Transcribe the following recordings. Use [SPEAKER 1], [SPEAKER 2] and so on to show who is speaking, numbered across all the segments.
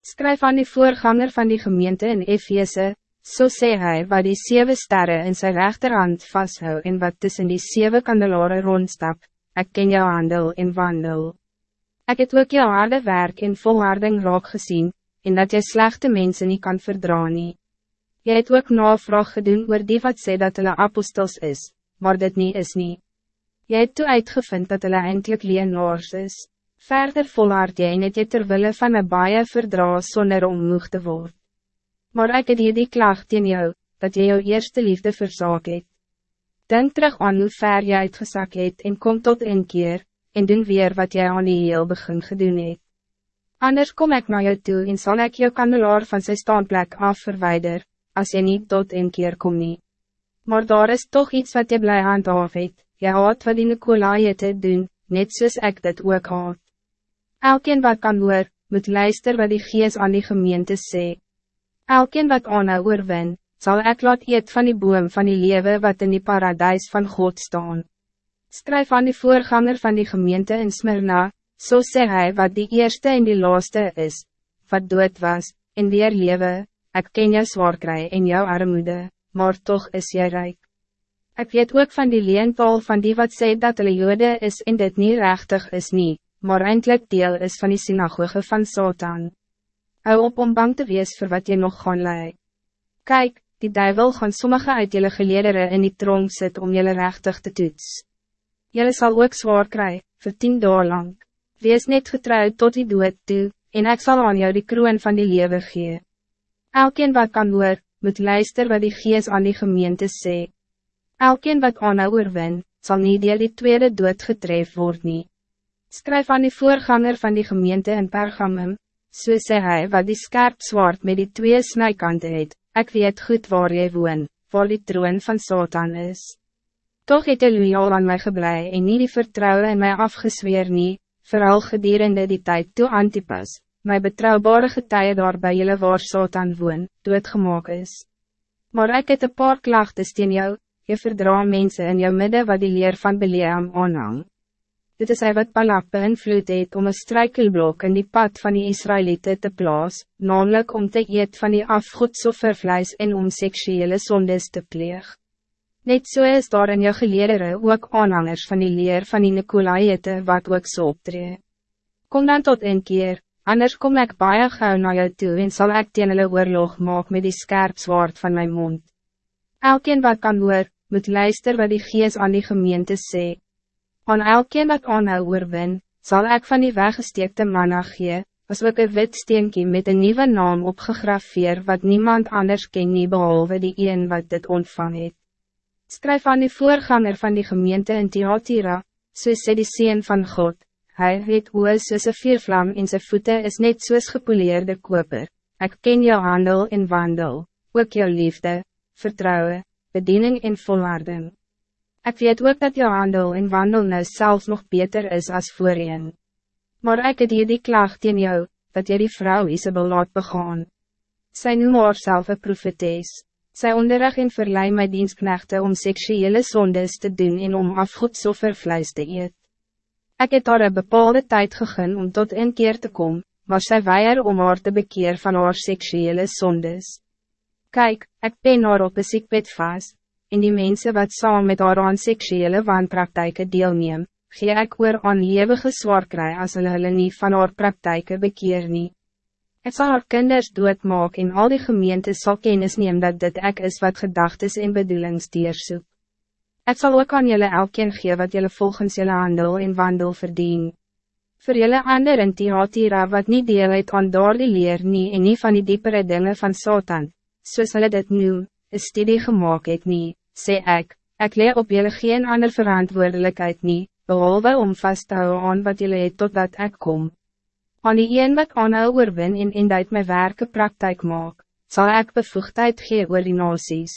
[SPEAKER 1] Skryf aan die voorganger van die gemeente in Efeze, so sê hy wat die zeven sterren in zijn rechterhand vasthou en wat tussen die zeven kandelare rondstap, ek ken jou handel en wandel. Ik het ook jou harde werk en volharding raak gezien, en dat jy slechte mensen niet kan verdragen. nie. Jy het ook navraag gedoen oor die wat sê dat hulle apostels is, maar dit niet is niet. Jy het toe uitgevind dat hulle eindelijk leenaars is. Verder volhard jy net jy terwille van een baie verdra sonder om moeg te word. Maar ik het hier die klacht teen jou, dat jy jou eerste liefde verzaak het. Denk terug aan hoe ver jy uitgesak het en kom tot een keer, en doen weer wat jij aan die heel begin gedoen het. Anders kom ik naar jou toe en zal ik jou kandelaar van zijn standplek af verwijder, als je niet tot een keer kom nie. Maar daar is toch iets wat je blij aan het het, jy haat wat die Nicolaaie te doen, net soos ek dit ook haat. Elkeen wat kan hoor, moet luister wat die gees aan die gemeente sê. Elkeen wat aanhou oorwin, zal ek laat eet van die boom van die lewe wat in die paradijs van God staan. Skryf aan die voorganger van die gemeente in Smyrna, so sê hy wat die eerste en die laaste is, wat dood was, en weer lewe, ek ken jou zwaar kry en jou armoede, maar toch is jy rijk. Ik weet ook van die leentaal van die wat sê dat hulle jode is en dit niet rechtig is nie, maar eindelijk deel is van die synagoge van Satan. Hou op om bang te wees voor wat je nog gaan lei. Kijk, die duivel gaan sommige uit jullie geleerderen in die tronk sit om jullie rechtig te toetsen. Jelle zal ook zwaar krijgen, voor tien dagen lang. Wees net getrouwd tot die dood toe, en ik zal aan jou die kroon van die lewe gee. Elkeen wat kan hoor, moet luister wat die gees aan die gemeente sê. Elkeen wat aan oorwin, sal nie deel die tweede dood getref word nie. Skryf aan die voorganger van die gemeente in Pergamum, so sê hy wat die skerp zwaard met die twee snijkanten het, ek weet goed waar jy woon, waar die troon van Satan is. Toch het hy loyaal aan mij geblei en nie die vertrouwen in mij afgesweer nie, vooral gedurende die tijd toe Antipas, my betrouwbare getuie daar by julle waar Satan woon, doodgemaak is. Maar ik het een paar klagtes teen jou, je verdra mensen in jou midden wat die leer van Beleam aanhang. Dit is hy wat Balak beïnvloed het om een struikelblok in die pad van die Israëlieten te plaas, namelijk om te eet van die afgoedsoffervleis en om seksuele zondes te pleeg. Net so is daar in jou geleerdere ook aanhangers van die leer van die Nicolaïete wat ook so optree. Kom dan tot een keer, anders kom ik baie gauw naar jou toe en zal ik teen hulle oorlog maak met die skerp zwaard van mijn mond. Elkeen wat kan hoor, moet luister wat die gees aan die gemeente sê. Aan elkeen wat aanhou oorwin, zal ik van die weggesteekte manna gee, as ook een wit steenkie met een nieuwe naam opgegrafeer wat niemand anders ken nie behalve die een wat dit ontvang het. Skryf aan die voorganger van die gemeente in Theatira, so sê die Seen van God, Hij het oor soos een viervlam en zijn voeten is net soos gepoleerde koper. Ik ken jou handel en wandel, ook jou liefde, vertrouwen, bediening en volharding. Ik weet ook dat jou handel en wandel nou zelfs nog beter is als voorheen. Maar ik het hier die klacht in jou, dat jy die vrouw Isabel laat begaan. Sy noem haar self een profetes. Zij onderrig en verlei my dienstknechte om seksuele zondes te doen en om afgoedsoffervleis te eet. Ik het haar een bepaalde tijd gegund om tot een keer te komen, maar zij weier om haar te bekeer van haar seksuele zondes. Kijk, ik ben haar op een ziekbed vast, en die mensen wat saam met haar aan seksuele wanpraktijken deelneem, gee ek oor aan eeuwige zwaar kry as hulle hulle nie van haar praktijken bekeer nie. Het zal haar kinders doodmaak en al die gemeentes zal kennis neem dat dit ek is wat gedachtes en bedoelings deersoek. Het zal ook aan jullie elkeen gee wat jullie volgens jullie handel en wandel verdien. Voor jullie ander in Tiatira wat niet deel het aan door die leer nie en nie van die diepere dingen van Satan, soos hulle dit noem, is studie gemaakt het nie, sê ek, ek leer op jullie geen ander verantwoordelijkheid nie, behalwe om vast te hou aan wat jullie het totdat ek kom. Aan die een wat aanhou oorwin en en uit my werke praktijk maak, zal ik bevoegdheid gee oor die nasies.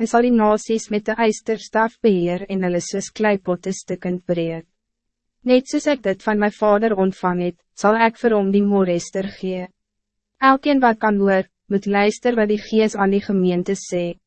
[SPEAKER 1] Hy sal die nasies met de eisterstaf beheer en hulle soos kleipotte stukkend breed. Net soos ek dit van mijn vader ontvang het, sal ek vir hom die moorester gee. Elkeen wat kan hoor, moet luister wat die gees aan die gemeente sê.